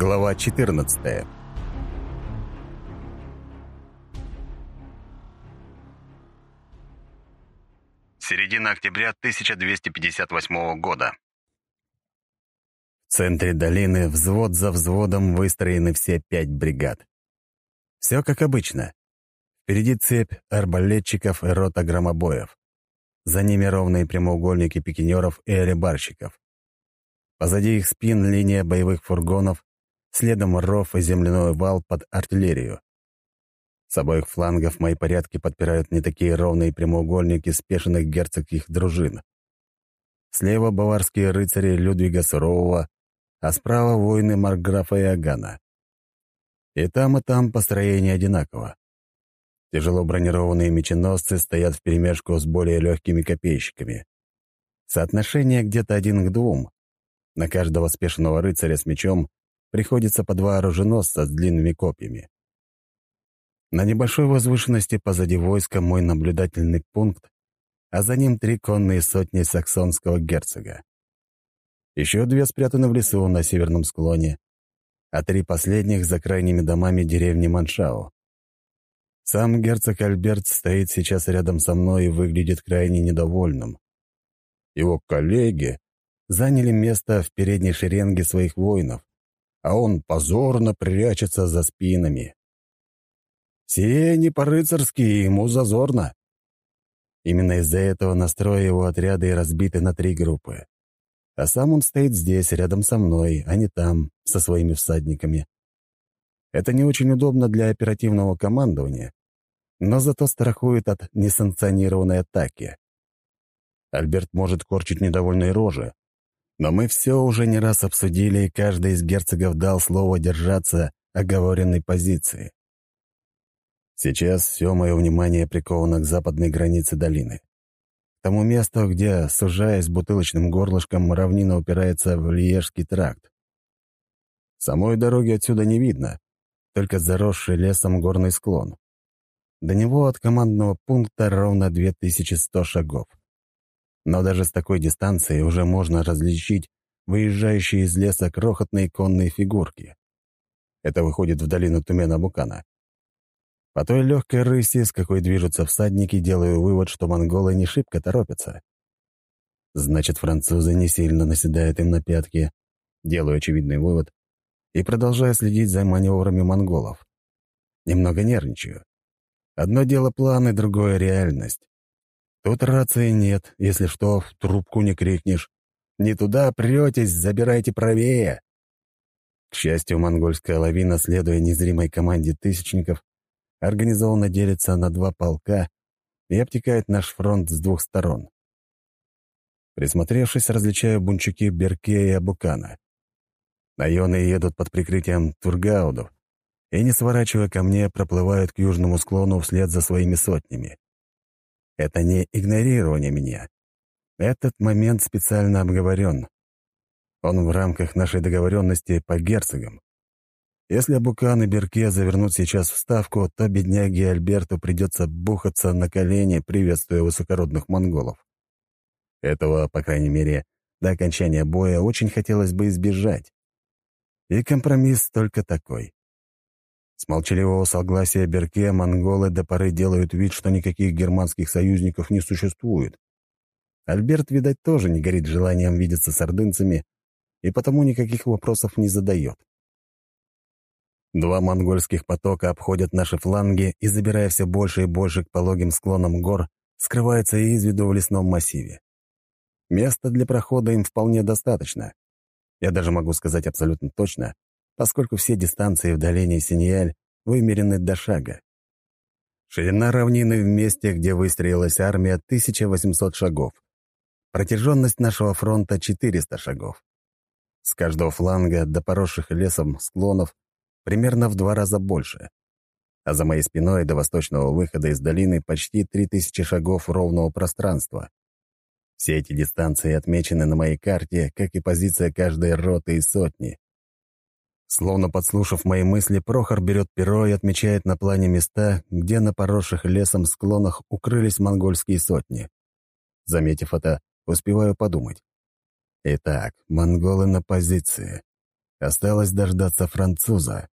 Глава 14 Середина октября 1258 года. В центре долины взвод за взводом выстроены все пять бригад. Все как обычно. Впереди цепь арбалетчиков и рота громобоев. За ними ровные прямоугольники пикинеров и алибарщиков. Позади их спин линия боевых фургонов, следом ров и земляной вал под артиллерию. С обоих флангов мои порядки подпирают не такие ровные прямоугольники спешенных герцогских дружин. Слева баварские рыцари Людвига Сурового, а справа воины Маркграфа и Агана. И там, и там построение одинаково. Тяжело бронированные меченосцы стоят вперемешку с более легкими копейщиками. Соотношение где-то один к двум. На каждого спешенного рыцаря с мечом приходится по два оруженосца с длинными копьями. На небольшой возвышенности позади войска мой наблюдательный пункт, а за ним три конные сотни саксонского герцога. Еще две спрятаны в лесу на северном склоне, а три последних за крайними домами деревни Маншау. Сам герцог Альберт стоит сейчас рядом со мной и выглядит крайне недовольным. Его коллеги заняли место в передней шеренге своих воинов, а он позорно прячется за спинами. Сие не по-рыцарски, ему зазорно. Именно из-за этого настроя его отряда и разбиты на три группы. А сам он стоит здесь, рядом со мной, а не там, со своими всадниками. Это не очень удобно для оперативного командования, но зато страхует от несанкционированной атаки. Альберт может корчить недовольные рожи, но мы все уже не раз обсудили, и каждый из герцогов дал слово держаться оговоренной позиции. Сейчас все мое внимание приковано к западной границе долины. К тому месту, где, сужаясь бутылочным горлышком, равнина упирается в Лиежский тракт. Самой дороги отсюда не видно, только заросший лесом горный склон. До него от командного пункта ровно 2100 шагов. Но даже с такой дистанции уже можно различить выезжающие из леса крохотные конные фигурки. Это выходит в долину Тумена-Букана. По той легкой рыси, с какой движутся всадники, делаю вывод, что монголы не шибко торопятся. Значит, французы не сильно наседают им на пятки. Делаю очевидный вывод и продолжаю следить за маневрами монголов. Немного нервничаю. Одно дело планы, другое — реальность. Тут рации нет, если что, в трубку не крикнешь. «Не туда претесь, забирайте правее!» К счастью, монгольская лавина, следуя незримой команде тысячников, организованно делится на два полка и обтекает наш фронт с двух сторон. Присмотревшись, различаю бунчуки Берке и Абукана. Наёны едут под прикрытием тургаудов, и, не сворачивая ко мне, проплывают к южному склону вслед за своими сотнями. Это не игнорирование меня. Этот момент специально обговорен. Он в рамках нашей договоренности по герцогам. Если Абукан и Берке завернут сейчас в ставку, то бедняге Альберту придется бухаться на колени, приветствуя высокородных монголов. Этого, по крайней мере, до окончания боя очень хотелось бы избежать. И компромисс только такой. С молчаливого согласия Берке монголы до поры делают вид, что никаких германских союзников не существует. Альберт, видать, тоже не горит желанием видеться с ордынцами и потому никаких вопросов не задает. Два монгольских потока обходят наши фланги и, забирая все больше и больше к пологим склонам гор, скрываются из виду в лесном массиве. Места для прохода им вполне достаточно. Я даже могу сказать абсолютно точно, поскольку все дистанции в долине Синьяль вымерены до шага. Ширина равнины в месте, где выстроилась армия, 1800 шагов. Протяженность нашего фронта — 400 шагов. С каждого фланга до поросших лесом склонов примерно в два раза больше. А за моей спиной до восточного выхода из долины почти 3000 шагов ровного пространства. Все эти дистанции отмечены на моей карте, как и позиция каждой роты и сотни. Словно подслушав мои мысли, Прохор берет перо и отмечает на плане места, где на поросших лесом склонах укрылись монгольские сотни. Заметив это, успеваю подумать. Итак, монголы на позиции. Осталось дождаться француза.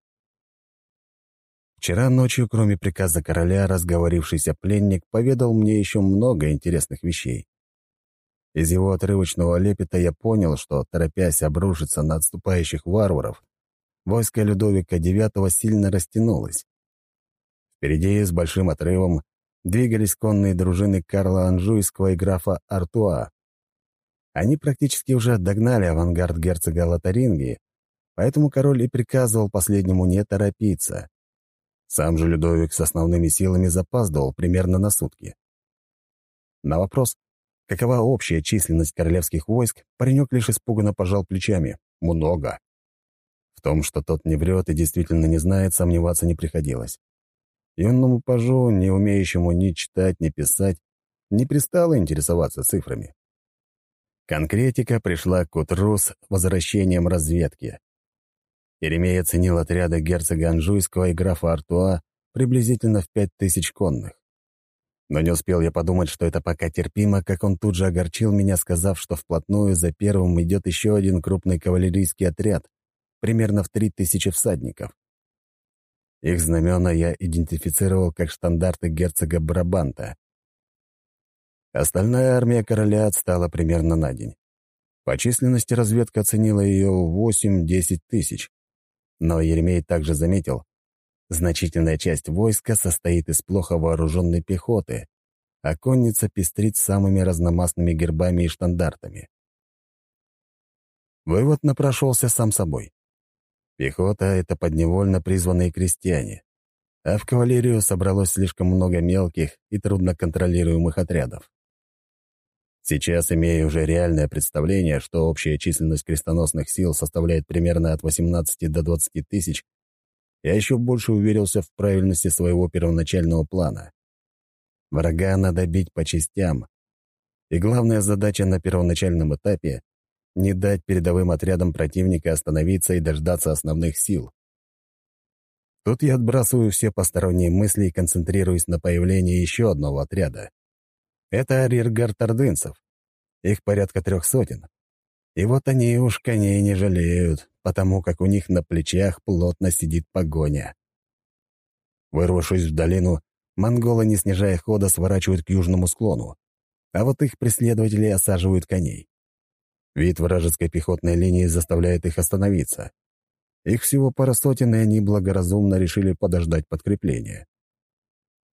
Вчера ночью, кроме приказа короля, разговорившийся пленник поведал мне еще много интересных вещей. Из его отрывочного лепета я понял, что, торопясь обрушиться на отступающих варваров, войско Людовика IX сильно растянулось. Впереди с большим отрывом двигались конные дружины Карла Анжуйского и графа Артуа. Они практически уже догнали авангард герцога Лотарингии, поэтому король и приказывал последнему не торопиться. Сам же Людовик с основными силами запаздывал примерно на сутки. На вопрос, какова общая численность королевских войск, паренек лишь испуганно пожал плечами. Много. В том, что тот не врет и действительно не знает, сомневаться не приходилось. Юному пажу, не умеющему ни читать, ни писать, не пристало интересоваться цифрами. Конкретика пришла к утру с возвращением разведки. Еремей оценил отряды герцога Анжуйского и графа Артуа приблизительно в пять тысяч конных. Но не успел я подумать, что это пока терпимо, как он тут же огорчил меня, сказав, что вплотную за первым идет еще один крупный кавалерийский отряд, примерно в три тысячи всадников. Их знамена я идентифицировал как штандарты герцога Брабанта. Остальная армия короля отстала примерно на день. По численности разведка оценила ее в 8-10 тысяч, но Еремей также заметил, значительная часть войска состоит из плохо вооруженной пехоты, а конница пестрит самыми разномастными гербами и штандартами. Вывод напрошелся сам собой. Пехота — это подневольно призванные крестьяне, а в кавалерию собралось слишком много мелких и трудно контролируемых отрядов. Сейчас, имея уже реальное представление, что общая численность крестоносных сил составляет примерно от 18 до 20 тысяч, я еще больше уверился в правильности своего первоначального плана. Врага надо бить по частям. И главная задача на первоначальном этапе — не дать передовым отрядам противника остановиться и дождаться основных сил. Тут я отбрасываю все посторонние мысли и концентрируюсь на появлении еще одного отряда. Это арьергард ордынцев. Их порядка трех сотен. И вот они уж коней не жалеют, потому как у них на плечах плотно сидит погоня. Вырвавшись в долину, монголы, не снижая хода, сворачивают к южному склону, а вот их преследователи осаживают коней. Вид вражеской пехотной линии заставляет их остановиться. Их всего пара сотен, и они благоразумно решили подождать подкрепления.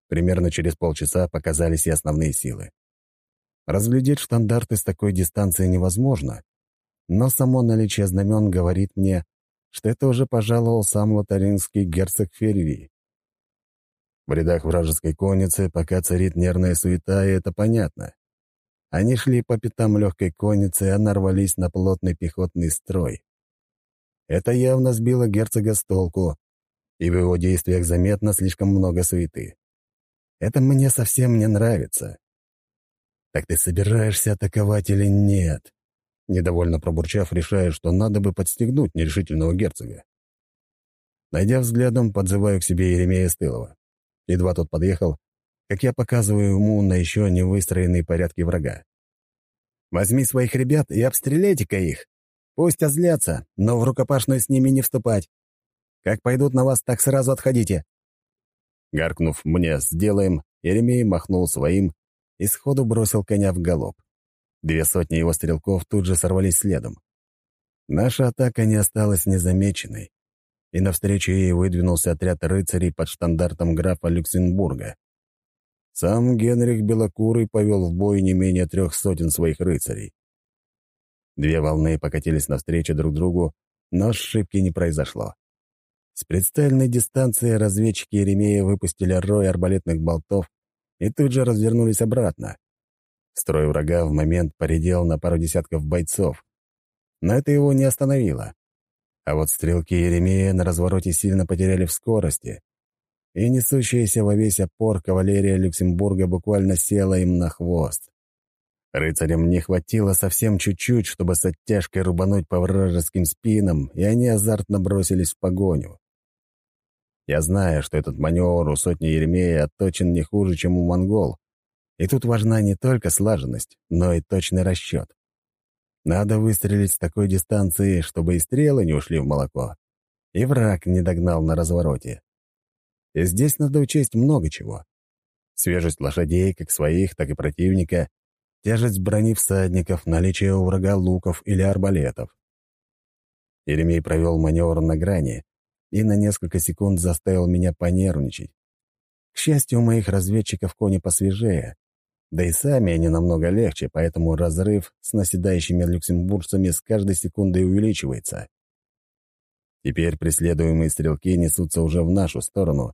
Примерно через полчаса показались и основные силы. Разглядеть штандарты с такой дистанции невозможно, но само наличие знамен говорит мне, что это уже пожаловал сам лотаринский герцог Ферви. В рядах вражеской конницы пока царит нервная суета, и это понятно. Они шли по пятам легкой конницы, а нарвались на плотный пехотный строй. Это явно сбило герцога с толку, и в его действиях заметно слишком много суеты. Это мне совсем не нравится. «Так ты собираешься атаковать или нет?» Недовольно пробурчав, решая, что надо бы подстегнуть нерешительного герцога. Найдя взглядом, подзываю к себе Еремея Стылова. Едва тот подъехал, как я показываю ему на еще не выстроенные порядки врага. «Возьми своих ребят и обстреляйте-ка их. Пусть озлятся, но в рукопашную с ними не вступать. Как пойдут на вас, так сразу отходите. Гаркнув мне «сделаем», Еремей махнул своим и сходу бросил коня в галоп. Две сотни его стрелков тут же сорвались следом. Наша атака не осталась незамеченной, и навстречу ей выдвинулся отряд рыцарей под штандартом графа Люксембурга. Сам Генрих Белокурый повел в бой не менее трех сотен своих рыцарей. Две волны покатились навстречу друг другу, но ошибки не произошло. С предстательной дистанции разведчики Еремея выпустили рой арбалетных болтов и тут же развернулись обратно. Строй врага в момент поредел на пару десятков бойцов. Но это его не остановило. А вот стрелки Еремея на развороте сильно потеряли в скорости, и несущаяся во весь опор кавалерия Люксембурга буквально села им на хвост. Рыцарям не хватило совсем чуть-чуть, чтобы с оттяжкой рубануть по вражеским спинам, и они азартно бросились в погоню. Я знаю, что этот маневр у сотни Еремея отточен не хуже, чем у монгол. И тут важна не только слаженность, но и точный расчет. Надо выстрелить с такой дистанции, чтобы и стрелы не ушли в молоко, и враг не догнал на развороте. Здесь надо учесть много чего. Свежесть лошадей, как своих, так и противника, тяжесть брони всадников, наличие у врага луков или арбалетов. Еремей провел маневр на грани и на несколько секунд заставил меня понервничать. К счастью, у моих разведчиков кони посвежее, да и сами они намного легче, поэтому разрыв с наседающими люксембуржцами с каждой секундой увеличивается. Теперь преследуемые стрелки несутся уже в нашу сторону,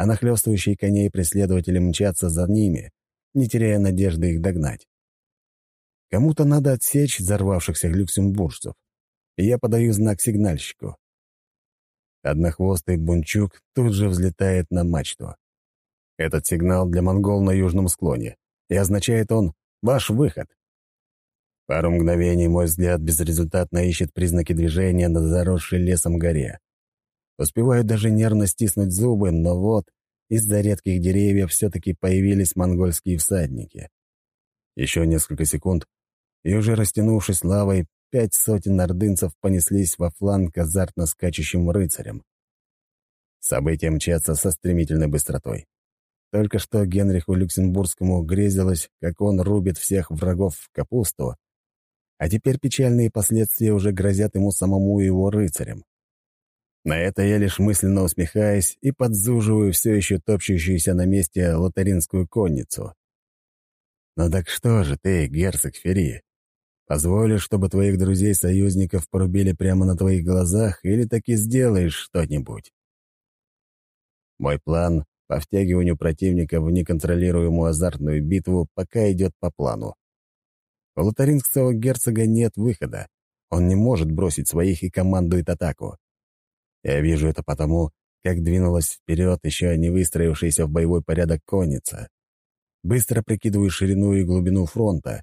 а нахлёстывающие коней преследователи мчатся за ними, не теряя надежды их догнать. Кому-то надо отсечь взорвавшихся люксембуржцев, и я подаю знак сигнальщику. Однохвостый бунчук тут же взлетает на мачту. Этот сигнал для монгол на южном склоне, и означает он «Ваш выход». Пару мгновений мой взгляд безрезультатно ищет признаки движения на заросшей лесом горе. Успеваю даже нервно стиснуть зубы, но вот из-за редких деревьев все-таки появились монгольские всадники. Еще несколько секунд, и уже растянувшись лавой, пять сотен ордынцев понеслись во фланг азартно скачущим рыцарям. События мчатся со стремительной быстротой. Только что Генриху Люксембургскому грезилось, как он рубит всех врагов в капусту, а теперь печальные последствия уже грозят ему самому и его рыцарям. На это я лишь мысленно усмехаюсь и подзуживаю все еще топчущуюся на месте лотаринскую конницу. «Ну так что же ты, герцог Ферри, позволишь, чтобы твоих друзей-союзников порубили прямо на твоих глазах или таки сделаешь что-нибудь?» Мой план по втягиванию противника в неконтролируемую азартную битву пока идет по плану. У лотаринского герцога нет выхода. Он не может бросить своих и командует атаку. Я вижу это потому, как двинулась вперед еще не выстроившаяся в боевой порядок конница. Быстро прикидываю ширину и глубину фронта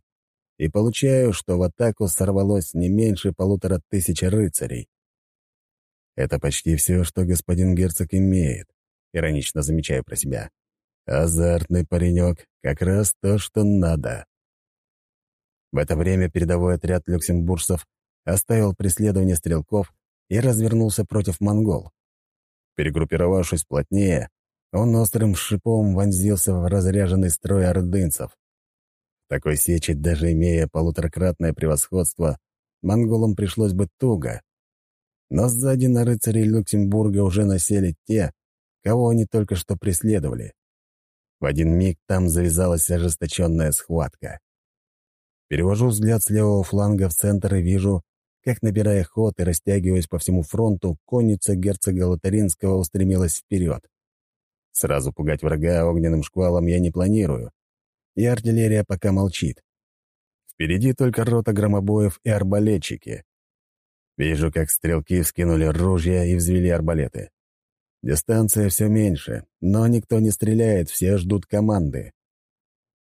и получаю, что в атаку сорвалось не меньше полутора тысяч рыцарей. Это почти все, что господин герцог имеет иронично замечаю про себя. Азартный паренек, как раз то, что надо. В это время передовой отряд люксембуржцев оставил преследование стрелков и развернулся против монгол. Перегруппировавшись плотнее, он острым шипом вонзился в разряженный строй ордынцев. Такой сечи, даже имея полуторакратное превосходство, монголам пришлось бы туго. Но сзади на рыцарей Люксембурга уже насели те, кого они только что преследовали. В один миг там завязалась ожесточенная схватка. Перевожу взгляд с левого фланга в центр и вижу, как, набирая ход и растягиваясь по всему фронту, конница герцога Лотаринского устремилась вперед. Сразу пугать врага огненным шквалом я не планирую, и артиллерия пока молчит. Впереди только рота громобоев и арбалетчики. Вижу, как стрелки вскинули ружья и взвели арбалеты. Дистанция все меньше, но никто не стреляет, все ждут команды.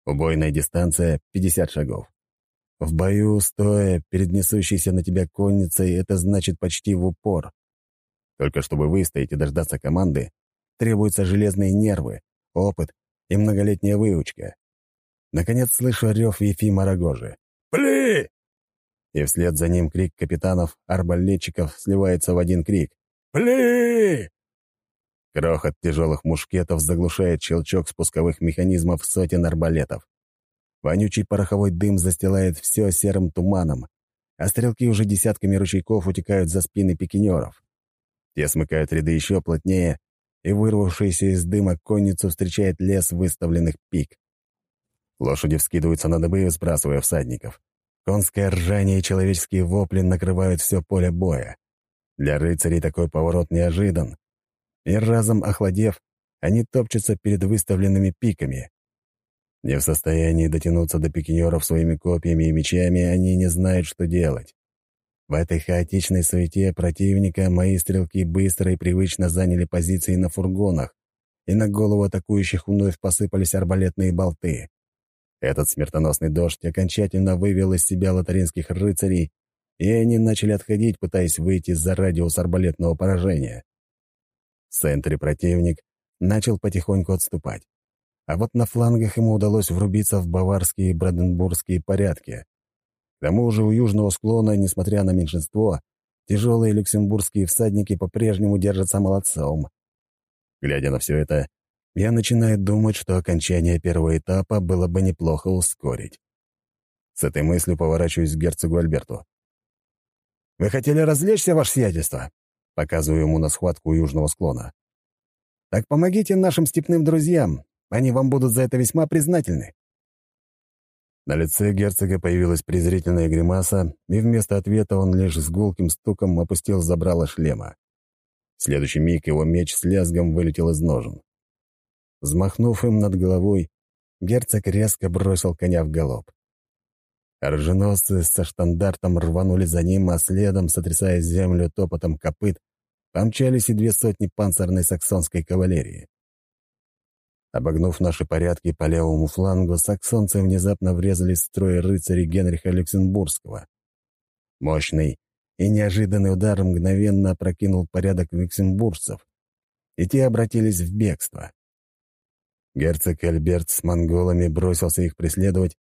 Убойная дистанция — 50 шагов. В бою, стоя перед несущейся на тебя конницей, это значит почти в упор. Только чтобы выстоять и дождаться команды, требуются железные нервы, опыт и многолетняя выучка. Наконец слышу рев Ефима Рогожи. «Пли!» И вслед за ним крик капитанов-арбалетчиков сливается в один крик. «Пли!» Крохот тяжелых мушкетов заглушает щелчок спусковых механизмов сотен арбалетов. Вонючий пороховой дым застилает все серым туманом, а стрелки уже десятками ручейков утекают за спины пикинеров. Те смыкают ряды еще плотнее, и вырвавшаяся из дыма конницу встречает лес выставленных пик. Лошади вскидываются на дыбы, сбрасывая всадников. Конское ржание и человеческие вопли накрывают все поле боя. Для рыцарей такой поворот неожидан, и разом охладев, они топчутся перед выставленными пиками. Не в состоянии дотянуться до пикинеров своими копьями и мечами, они не знают, что делать. В этой хаотичной суете противника мои стрелки быстро и привычно заняли позиции на фургонах, и на голову атакующих вновь посыпались арбалетные болты. Этот смертоносный дождь окончательно вывел из себя лотаринских рыцарей, и они начали отходить, пытаясь выйти за радиус арбалетного поражения. В центре противник начал потихоньку отступать. А вот на флангах ему удалось врубиться в баварские и бранденбургские порядки. К тому же у южного склона, несмотря на меньшинство, тяжелые люксембургские всадники по-прежнему держатся молодцом. Глядя на все это, я начинаю думать, что окончание первого этапа было бы неплохо ускорить. С этой мыслью поворачиваюсь к герцогу Альберту. «Вы хотели развлечься, ваше сиятельство?» Показываю ему на схватку южного склона. «Так помогите нашим степным друзьям. Они вам будут за это весьма признательны». На лице герцога появилась презрительная гримаса, и вместо ответа он лишь с гулким стуком опустил забрало шлема. В следующий миг его меч с лязгом вылетел из ножен. Взмахнув им над головой, герцог резко бросил коня в галоп. Оруженосцы со штандартом рванули за ним, а следом, сотрясая землю топотом копыт, помчались и две сотни панцирной саксонской кавалерии. Обогнув наши порядки по левому флангу, саксонцы внезапно врезались в строй рыцарей Генриха Люксембургского. Мощный и неожиданный удар мгновенно опрокинул порядок люксембуржцев, и те обратились в бегство. Герцог Альберт с монголами бросился их преследовать,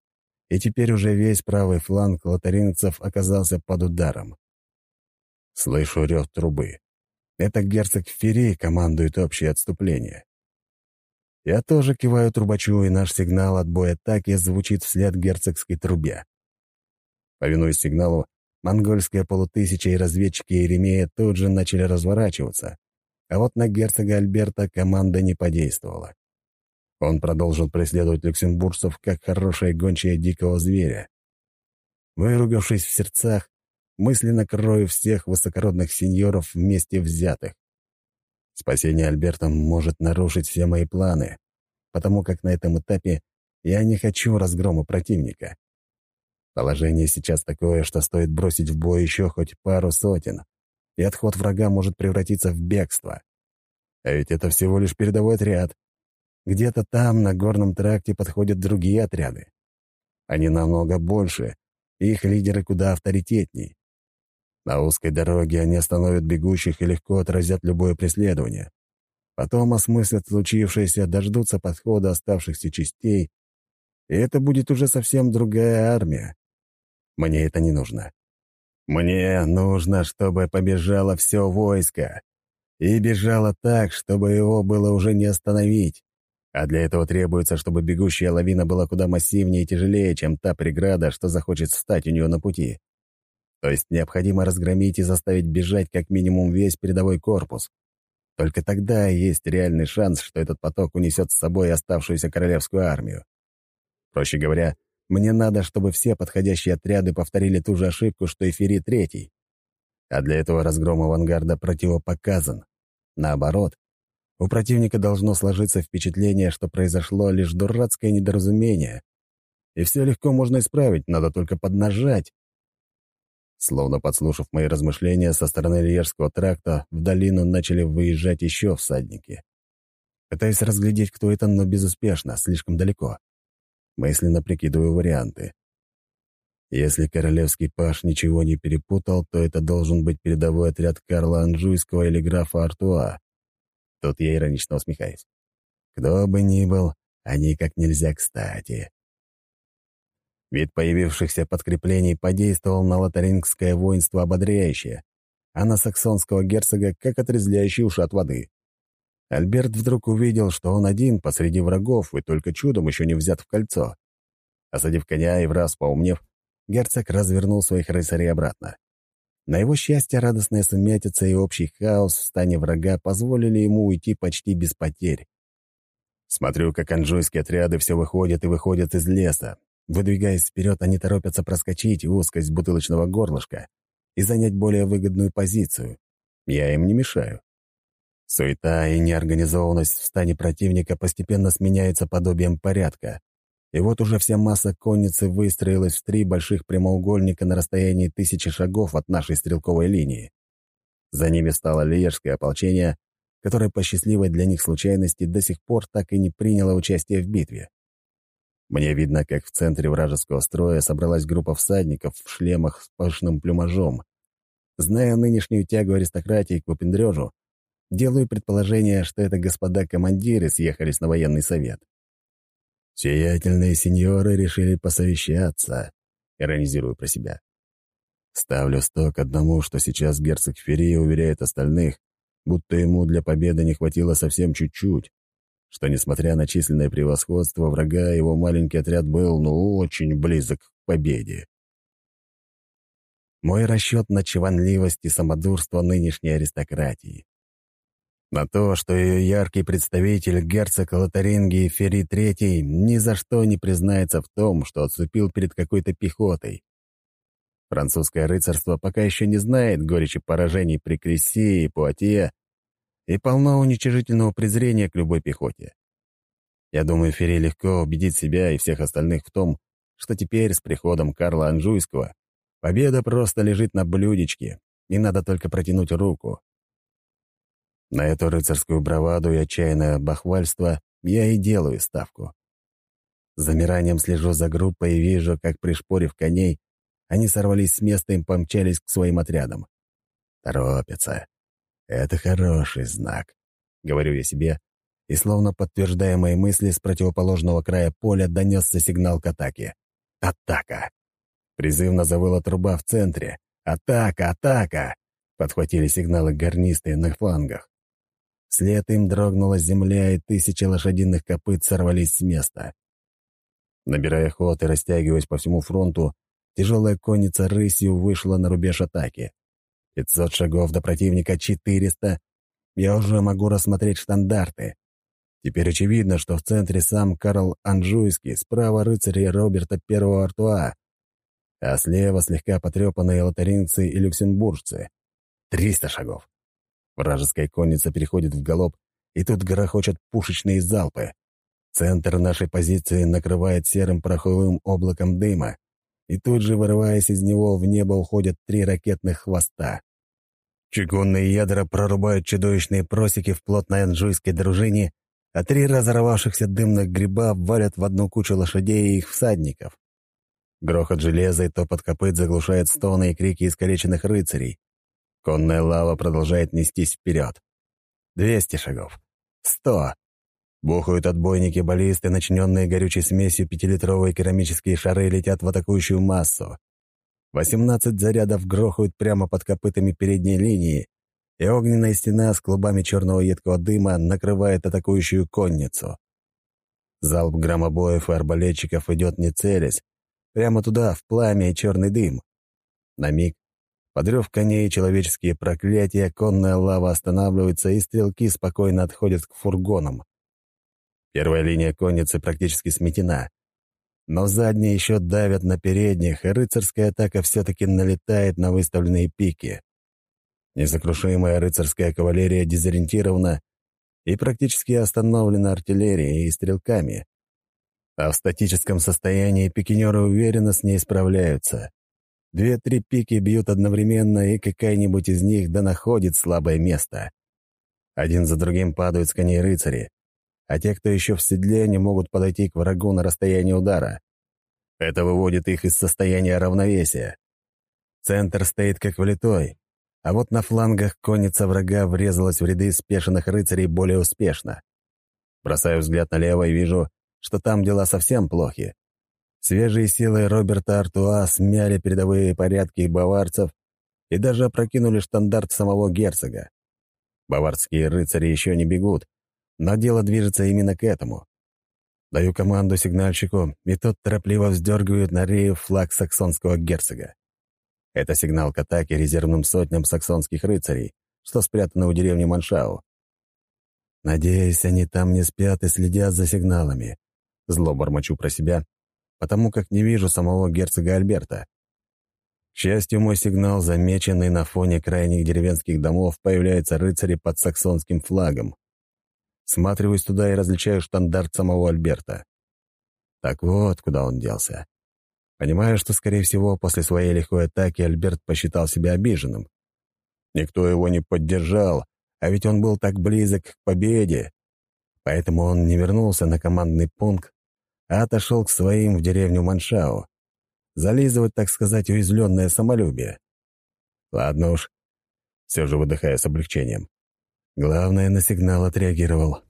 и теперь уже весь правый фланг лотарингцев оказался под ударом. Слышу рев трубы. Это герцог Ферри командует общее отступление. Я тоже киваю трубачу, и наш сигнал отбоя атаки звучит вслед герцогской трубе. Повинуясь сигналу, монгольская полутысяча и разведчики Еремея тут же начали разворачиваться, а вот на герцога Альберта команда не подействовала. Он продолжил преследовать люксембуржцев, как хорошая гончая дикого зверя. Выругавшись в сердцах, мысленно крою всех высокородных сеньоров вместе взятых. Спасение Альберта может нарушить все мои планы, потому как на этом этапе я не хочу разгрома противника. Положение сейчас такое, что стоит бросить в бой еще хоть пару сотен, и отход врага может превратиться в бегство. А ведь это всего лишь передовой отряд, где-то там, на горном тракте, подходят другие отряды. Они намного больше, их лидеры куда авторитетней. На узкой дороге они остановят бегущих и легко отразят любое преследование. Потом осмыслят случившееся, дождутся подхода оставшихся частей, и это будет уже совсем другая армия. Мне это не нужно. Мне нужно, чтобы побежало все войско. И бежало так, чтобы его было уже не остановить. А для этого требуется, чтобы бегущая лавина была куда массивнее и тяжелее, чем та преграда, что захочет встать у нее на пути. То есть необходимо разгромить и заставить бежать как минимум весь передовой корпус. Только тогда есть реальный шанс, что этот поток унесет с собой оставшуюся королевскую армию. Проще говоря, мне надо, чтобы все подходящие отряды повторили ту же ошибку, что и Фери Третий. А для этого разгром авангарда противопоказан. Наоборот, у противника должно сложиться впечатление, что произошло лишь дурацкое недоразумение. И все легко можно исправить, надо только поднажать. Словно подслушав мои размышления, со стороны Льерского тракта в долину начали выезжать еще всадники. Пытаюсь разглядеть, кто это, но безуспешно, слишком далеко. Мысленно прикидываю варианты. Если королевский паш ничего не перепутал, то это должен быть передовой отряд Карла Анжуйского или графа Артуа. Тут я иронично усмехаюсь. Кто бы ни был, они как нельзя кстати. Вид появившихся подкреплений подействовал на лотарингское воинство ободряюще, а на саксонского герцога как отрезвляющий ушат воды. Альберт вдруг увидел, что он один посреди врагов и только чудом еще не взят в кольцо. Осадив коня и враз поумнев, герцог развернул своих рыцарей обратно. На его счастье, радостная сумятица и общий хаос в стане врага позволили ему уйти почти без потерь. Смотрю, как анжуйские отряды все выходят и выходят из леса. Выдвигаясь вперед, они торопятся проскочить узкость бутылочного горлышка и занять более выгодную позицию. Я им не мешаю. Суета и неорганизованность в стане противника постепенно сменяются подобием порядка. И вот уже вся масса конницы выстроилась в три больших прямоугольника на расстоянии тысячи шагов от нашей стрелковой линии. За ними стало лиежское ополчение, которое по счастливой для них случайности до сих пор так и не приняло участие в битве. Мне видно, как в центре вражеского строя собралась группа всадников в шлемах с пышным плюмажом. Зная нынешнюю тягу аристократии к выпендрежу, делаю предположение, что это господа-командиры съехались на военный совет. Сиятельные сеньоры решили посовещаться, Иронизирую про себя. Ставлю сто к одному, что сейчас герцог Ферри уверяет остальных, будто ему для победы не хватило совсем чуть-чуть, что, несмотря на численное превосходство врага, его маленький отряд был, ну, очень близок к победе. Мой расчет на чванливость и самодурство нынешней аристократии. На то, что ее яркий представитель, герцог Лотарингии Ферри III, ни за что не признается в том, что отступил перед какой-то пехотой. Французское рыцарство пока еще не знает горечи поражений при Крессе и Пуатье и полно уничижительного презрения к любой пехоте. Я думаю, Ферри легко убедит себя и всех остальных в том, что теперь с приходом Карла Анжуйского победа просто лежит на блюдечке, и надо только протянуть руку. На эту рыцарскую браваду и отчаянное бахвальство я и делаю ставку. С замиранием слежу за группой и вижу, как, пришпорив коней, они сорвались с места и помчались к своим отрядам. Торопятся. Это хороший знак, — говорю я себе, и, словно подтверждая мои мысли, с противоположного края поля донесся сигнал к атаке. Атака! Призывно завыла труба в центре. «Атака! Атака!» — подхватили сигналы гарнисты на флангах. След им дрогнула земля, и тысячи лошадиных копыт сорвались с места. Набирая ход и растягиваясь по всему фронту, тяжелая конница рысью вышла на рубеж атаки. Пятьсот шагов до противника, четыреста. Я уже могу рассмотреть штандарты. Теперь очевидно, что в центре сам Карл Анжуйский, справа рыцари Роберта I Артуа, а слева слегка потрепанные лотарингцы и люксембуржцы. Триста шагов. Вражеская конница переходит в галоп, и тут грохочут пушечные залпы. Центр нашей позиции накрывает серым пороховым облаком дыма, и тут же, вырываясь из него, в небо уходят три ракетных хвоста. Чугунные ядра прорубают чудовищные просеки в плотной анжуйской дружине, а три разорвавшихся дымных гриба валят в одну кучу лошадей и их всадников. Грохот железа и топот копыт заглушает стоны и крики искалеченных рыцарей. Конная лава продолжает нестись вперед. Двести шагов. Сто. Бухают отбойники баллисты, начиненные горючей смесью пятилитровые керамические шары летят в атакующую массу. Восемнадцать зарядов грохают прямо под копытами передней линии, и огненная стена с клубами черного едкого дыма накрывает атакующую конницу. Залп громобоев и арбалетчиков идет не целясь, прямо туда, в пламя и черный дым. На миг Подрев коней человеческие проклятия, конная лава останавливается, и стрелки спокойно отходят к фургонам. Первая линия конницы практически сметена. Но задние еще давят на передних, и рыцарская атака все-таки налетает на выставленные пики. Несокрушимая рыцарская кавалерия дезориентирована и практически остановлена артиллерией и стрелками. А в статическом состоянии пикинеры уверенно с ней справляются. Две-три пики бьют одновременно, и какая-нибудь из них да находит слабое место. Один за другим падают с коней рыцари, а те, кто еще в седле, не могут подойти к врагу на расстоянии удара. Это выводит их из состояния равновесия. Центр стоит как влитой, а вот на флангах конница врага врезалась в ряды спешенных рыцарей более успешно. Бросаю взгляд налево и вижу, что там дела совсем плохи. Свежие силы Роберта Артуа смяли передовые порядки баварцев и даже опрокинули штандарт самого герцога. Баварские рыцари еще не бегут, но дело движется именно к этому. Даю команду сигнальщику, и тот торопливо вздергивает на рею флаг саксонского герцога. Это сигнал к атаке резервным сотням саксонских рыцарей, что спрятаны у деревни Маншау. Надеюсь, они там не спят и следят за сигналами. Зло бормочу про себя, потому как не вижу самого герцога Альберта. К счастью, мой сигнал, замеченный на фоне крайних деревенских домов, появляются рыцари под саксонским флагом. Сматриваюсь туда и различаю штандарт самого Альберта. Так вот, куда он делся. Понимаю, что, скорее всего, после своей лихой атаки Альберт посчитал себя обиженным. Никто его не поддержал, а ведь он был так близок к победе. Поэтому он не вернулся на командный пункт, а отошел к своим в деревню Маншау. Зализывать, так сказать, уязвленное самолюбие. Ладно уж. Все же выдыхая с облегчением. Главное, на сигнал отреагировал.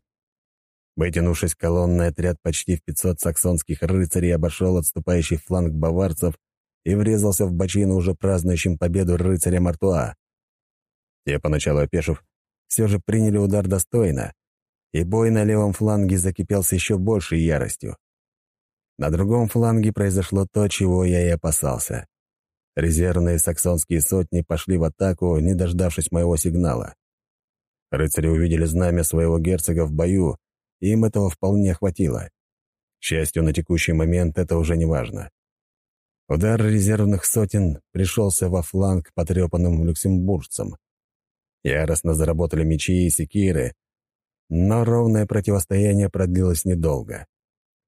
Вытянувшись колонной, отряд почти в 500 саксонских рыцарей обошел отступающий фланг баварцев и врезался в бочину уже празднующим победу рыцаря Мартуа. Те, поначалу опешив, все же приняли удар достойно, и бой на левом фланге закипел с еще большей яростью. На другом фланге произошло то, чего я и опасался. Резервные саксонские сотни пошли в атаку, не дождавшись моего сигнала. Рыцари увидели знамя своего герцога в бою, и им этого вполне хватило. К счастью, на текущий момент это уже не важно. Удар резервных сотен пришелся во фланг потрепанным люксембуржцам. Яростно заработали мечи и секиры, но ровное противостояние продлилось недолго.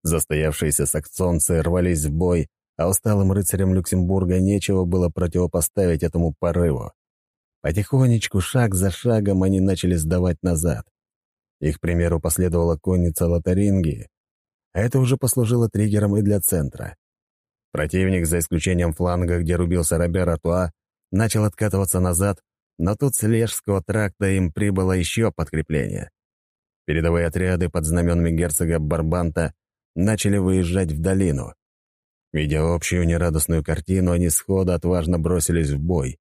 Застоявшиеся саксонцы рвались в бой, а усталым рыцарям Люксембурга нечего было противопоставить этому порыву. Потихонечку, шаг за шагом, они начали сдавать назад. Их примеру последовала конница Лотарингии, а это уже послужило триггером и для центра. Противник, за исключением фланга, где рубился Робер Артуа, начал откатываться назад, но тут с Лежского тракта им прибыло еще подкрепление. Передовые отряды под знаменами герцога Барбанта начали выезжать в долину. Видя общую нерадостную картину, они сходу отважно бросились в бой.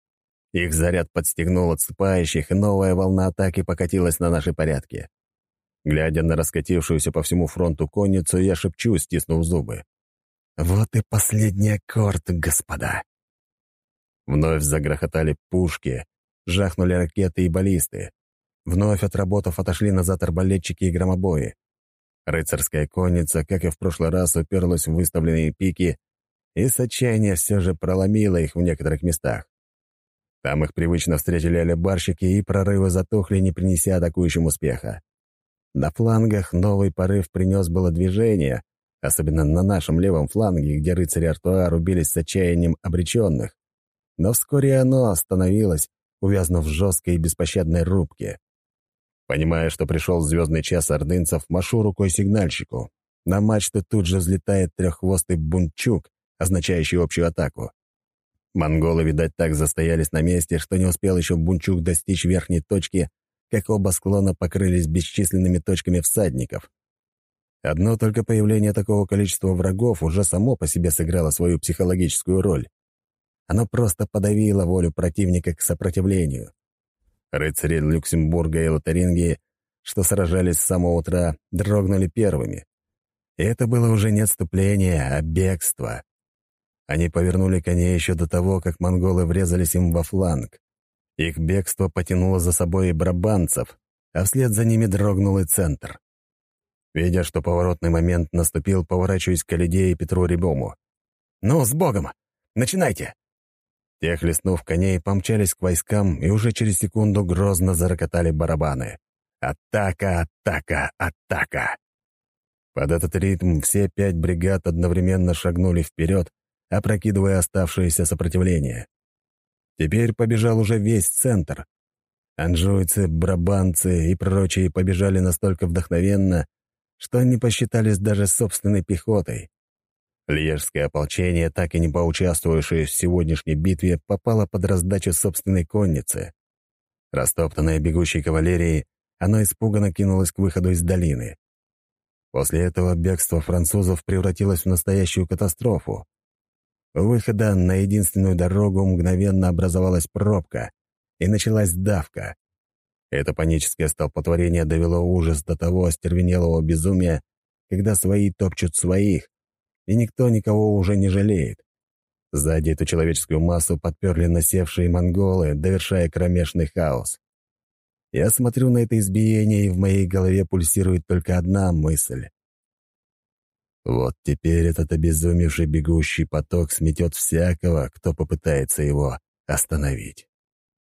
Их заряд подстегнул отступающих, и новая волна атаки покатилась на наши порядки. Глядя на раскатившуюся по всему фронту конницу, я шепчу, стиснув зубы. «Вот и последний аккорд, господа!» Вновь загрохотали пушки, жахнули ракеты и баллисты. Вновь отработав, отошли назад арбалетчики и громобои. Рыцарская конница, как и в прошлый раз, уперлась в выставленные пики и с отчаяния все же проломила их в некоторых местах. Там их привычно встретили алебарщики, и прорывы затухли, не принеся атакующим успеха. На флангах новый порыв принес было движение, особенно на нашем левом фланге, где рыцари Артуа рубились с отчаянием обреченных. Но вскоре оно остановилось, увязнув в жесткой и беспощадной рубке. Понимая, что пришел звездный час ордынцев, машу рукой сигнальщику. На мачту тут же взлетает треххвостый бунчук, означающий общую атаку. Монголы, видать, так застоялись на месте, что не успел еще бунчук достичь верхней точки, как оба склона покрылись бесчисленными точками всадников. Одно только появление такого количества врагов уже само по себе сыграло свою психологическую роль. Оно просто подавило волю противника к сопротивлению. Рыцари Люксембурга и Лотарингии, что сражались с самого утра, дрогнули первыми. И это было уже не отступление, а бегство. Они повернули коней еще до того, как монголы врезались им во фланг. Их бегство потянуло за собой и брабанцев, а вслед за ними дрогнул и центр. Видя, что поворотный момент наступил, поворачиваясь к Калиде и Петру Рябому. «Ну, с Богом! Начинайте!» Те, хлестнув коней, помчались к войскам, и уже через секунду грозно зарокотали барабаны. «Атака! Атака! Атака!» Под этот ритм все пять бригад одновременно шагнули вперед, опрокидывая оставшееся сопротивление. Теперь побежал уже весь центр. Анжуйцы, брабанцы и прочие побежали настолько вдохновенно, что не посчитались даже собственной пехотой. Льежское ополчение, так и не поучаствовавшее в сегодняшней битве, попало под раздачу собственной конницы. Растоптанное бегущей кавалерией, оно испуганно кинулось к выходу из долины. После этого бегство французов превратилось в настоящую катастрофу. Выхода на единственную дорогу мгновенно образовалась пробка, и началась давка. Это паническое столпотворение довело ужас до того остервенелого безумия, когда свои топчут своих, и никто никого уже не жалеет. Сзади эту человеческую массу подперли насевшие монголы, довершая кромешный хаос. Я смотрю на это избиение, и в моей голове пульсирует только одна мысль. Вот теперь этот обезумевший бегущий поток сметет всякого, кто попытается его остановить.